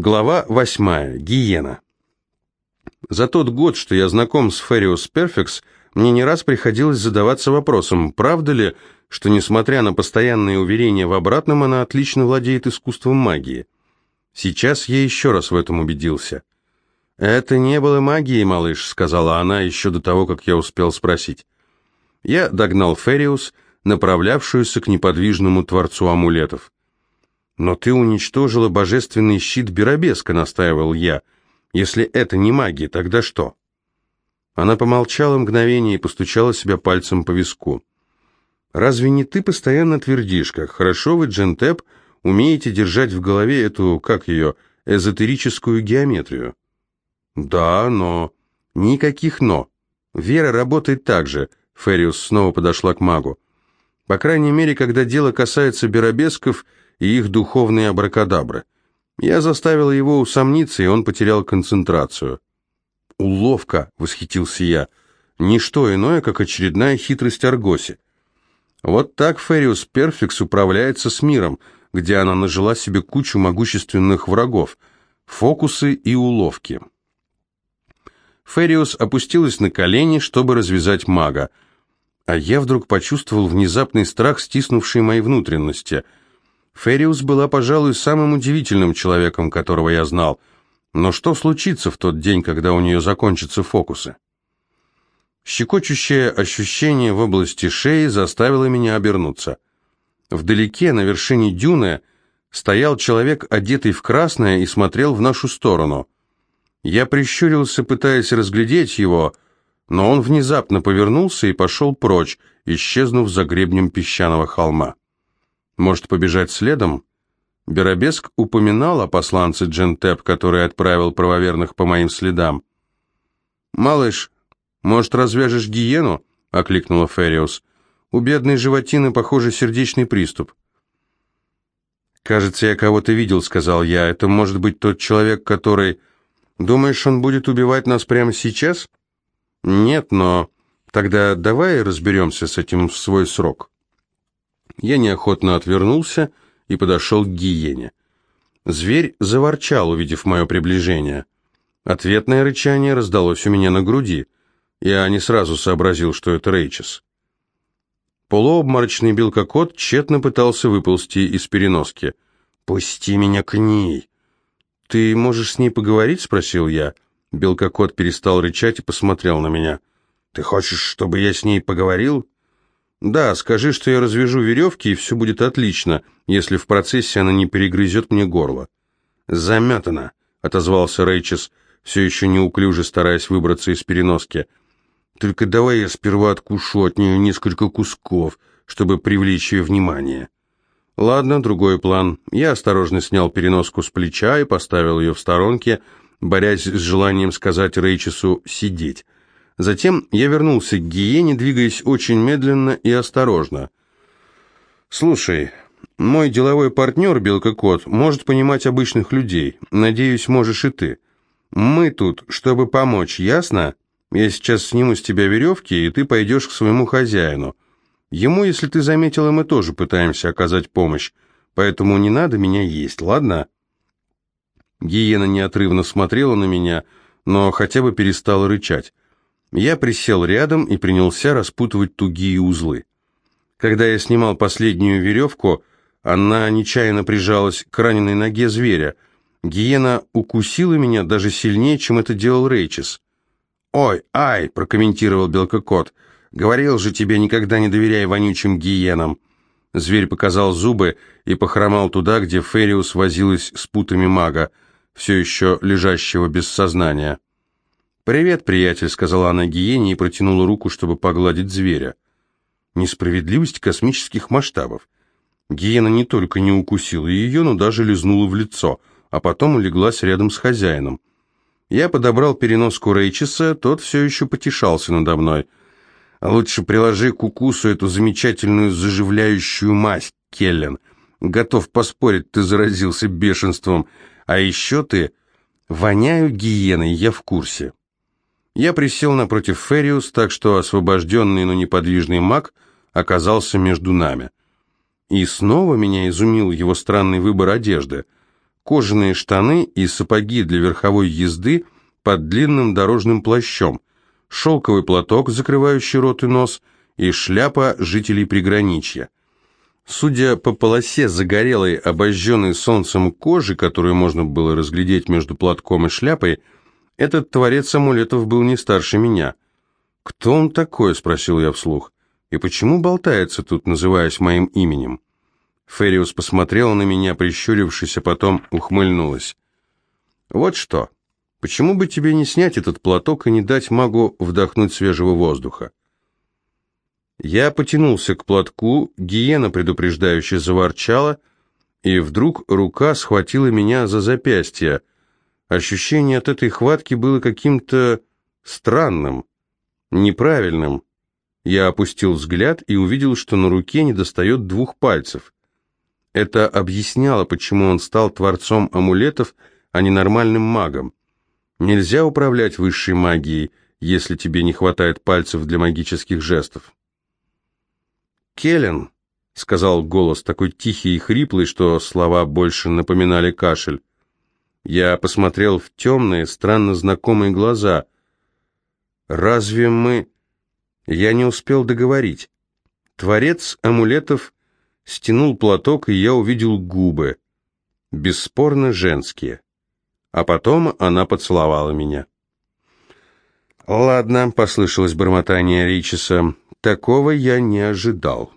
Глава восьмая. Гиена. За тот год, что я знаком с Фериус Перфекс, мне не раз приходилось задаваться вопросом, правда ли, что, несмотря на постоянные уверения в обратном, она отлично владеет искусством магии. Сейчас я еще раз в этом убедился. «Это не было магией, малыш», — сказала она еще до того, как я успел спросить. Я догнал Фериус, направлявшуюся к неподвижному творцу амулетов. «Но ты уничтожила божественный щит Беробеска», — настаивал я. «Если это не магия, тогда что?» Она помолчала мгновение и постучала себя пальцем по виску. «Разве не ты постоянно твердишь, как хорошо вы, Джентеп, умеете держать в голове эту, как ее, эзотерическую геометрию?» «Да, но...» «Никаких «но». Вера работает так же», — Фериус снова подошла к магу. «По крайней мере, когда дело касается Беробесков и их духовные абракадабры. Я заставила его усомниться, и он потерял концентрацию». «Уловка!» — восхитился я. «Ничто иное, как очередная хитрость Аргоси». Вот так Фериус Перфикс управляется с миром, где она нажила себе кучу могущественных врагов, фокусы и уловки. Фериус опустилась на колени, чтобы развязать мага, а я вдруг почувствовал внезапный страх, стиснувший мои внутренности. Фериус была, пожалуй, самым удивительным человеком, которого я знал — но что случится в тот день, когда у нее закончатся фокусы? Щекочущее ощущение в области шеи заставило меня обернуться. Вдалеке, на вершине дюны, стоял человек, одетый в красное, и смотрел в нашу сторону. Я прищурился, пытаясь разглядеть его, но он внезапно повернулся и пошел прочь, исчезнув за гребнем песчаного холма. Может, побежать следом? Беробеск упоминал о посланце Джентеп, который отправил правоверных по моим следам. «Малыш, может, развяжешь гиену?» — окликнула Фериус. «У бедной животины, похоже, сердечный приступ». «Кажется, я кого-то видел», — сказал я. «Это может быть тот человек, который...» «Думаешь, он будет убивать нас прямо сейчас?» «Нет, но...» «Тогда давай разберемся с этим в свой срок». Я неохотно отвернулся и подошел к гиене. Зверь заворчал, увидев мое приближение. Ответное рычание раздалось у меня на груди. Я не сразу сообразил, что это Рейчес. Полуобморочный белкокот тщетно пытался выползти из переноски. «Пусти меня к ней!» «Ты можешь с ней поговорить?» — спросил я. Белкокот перестал рычать и посмотрел на меня. «Ты хочешь, чтобы я с ней поговорил?» «Да, скажи, что я развяжу веревки, и все будет отлично, если в процессе она не перегрызет мне горло». «Заметано», — отозвался Рейчес, все еще неуклюже стараясь выбраться из переноски. «Только давай я сперва откушу от нее несколько кусков, чтобы привлечь ее внимание». «Ладно, другой план. Я осторожно снял переноску с плеча и поставил ее в сторонке, борясь с желанием сказать Рейчесу «сидеть». Затем я вернулся к гиене, двигаясь очень медленно и осторожно. «Слушай, мой деловой партнер, Белкокот, может понимать обычных людей. Надеюсь, можешь и ты. Мы тут, чтобы помочь, ясно? Я сейчас сниму с тебя веревки, и ты пойдешь к своему хозяину. Ему, если ты заметила, мы тоже пытаемся оказать помощь, поэтому не надо меня есть, ладно?» Гиена неотрывно смотрела на меня, но хотя бы перестала рычать. Я присел рядом и принялся распутывать тугие узлы. Когда я снимал последнюю веревку, она нечаянно прижалась к раненой ноге зверя. Гиена укусила меня даже сильнее, чем это делал Рейчес. «Ой, ай!» – прокомментировал Белкокот. «Говорил же тебе, никогда не доверяй вонючим гиенам». Зверь показал зубы и похромал туда, где Фериус возилась с путами мага, все еще лежащего без сознания. «Привет, приятель», — сказала она гиене и протянула руку, чтобы погладить зверя. Несправедливость космических масштабов. Гиена не только не укусила ее, но даже лизнула в лицо, а потом улеглась рядом с хозяином. Я подобрал переноску Рейчеса, тот все еще потешался надо мной. «Лучше приложи к укусу эту замечательную заживляющую мазь, Келлен. Готов поспорить, ты заразился бешенством. А еще ты...» «Воняю гиеной, я в курсе». Я присел напротив Фериус, так что освобожденный, но неподвижный маг оказался между нами. И снова меня изумил его странный выбор одежды. кожаные штаны и сапоги для верховой езды под длинным дорожным плащом, шелковый платок, закрывающий рот и нос, и шляпа жителей приграничья. Судя по полосе загорелой, обожженной солнцем кожи, которую можно было разглядеть между платком и шляпой, этот творец амулетов был не старше меня. «Кто он такой?» — спросил я вслух. «И почему болтается тут, называясь моим именем?» Фериус посмотрела на меня, прищурившись, а потом ухмыльнулась. «Вот что. Почему бы тебе не снять этот платок и не дать магу вдохнуть свежего воздуха?» Я потянулся к платку, гиена предупреждающе заворчала, и вдруг рука схватила меня за запястье. Ощущение от этой хватки было каким-то странным, неправильным. Я опустил взгляд и увидел, что на руке недостает двух пальцев. Это объясняло, почему он стал творцом амулетов, а не нормальным магом. Нельзя управлять высшей магией, если тебе не хватает пальцев для магических жестов. «Келлен», — сказал голос такой тихий и хриплый, что слова больше напоминали кашель. Я посмотрел в темные, странно знакомые глаза. «Разве мы...» Я не успел договорить. Творец амулетов стянул платок, и я увидел губы. Бесспорно женские. А потом она поцеловала меня. «Ладно», — послышалось бормотание Ричиса, Такого я не ожидал.